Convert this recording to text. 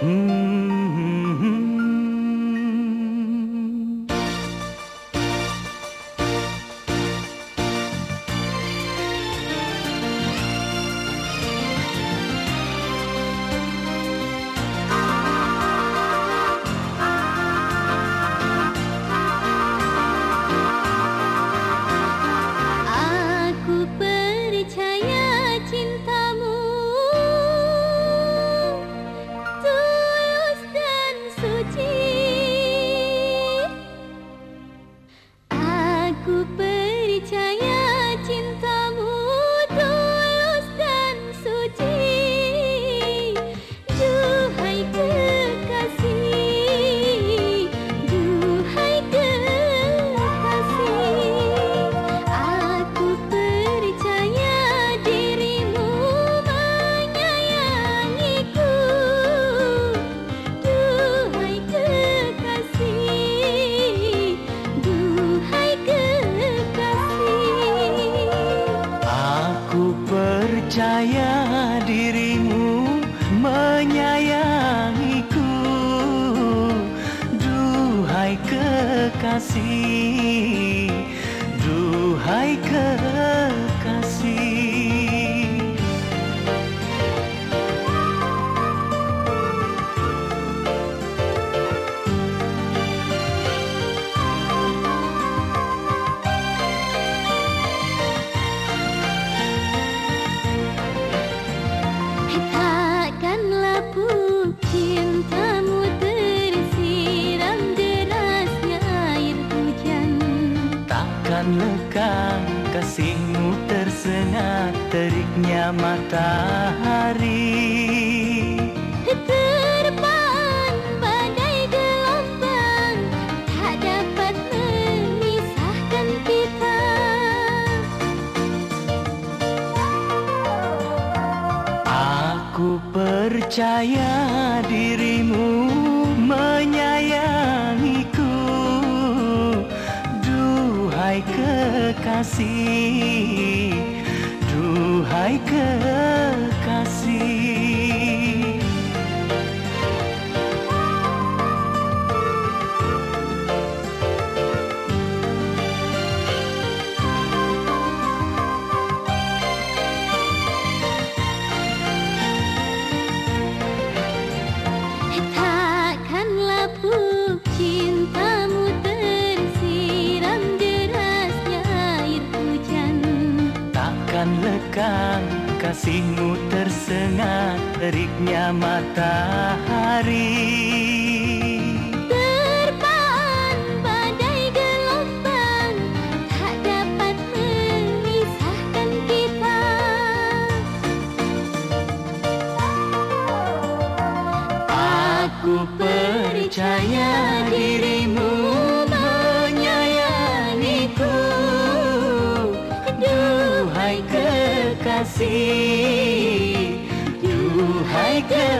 Hmm. Percaya dirimu menyayangiku. Duhai kekasih lekang kasihmu tersengat teriknya matahari? Terpaan badai gelombang tak dapat memisahkan kita. Aku percaya dirimu menyayangiku Duhai kekasih Duhai kekasih Lekang kasihmu tersengat teriknya matahari? Aku percaya Duhai kekasih Duhai kekasih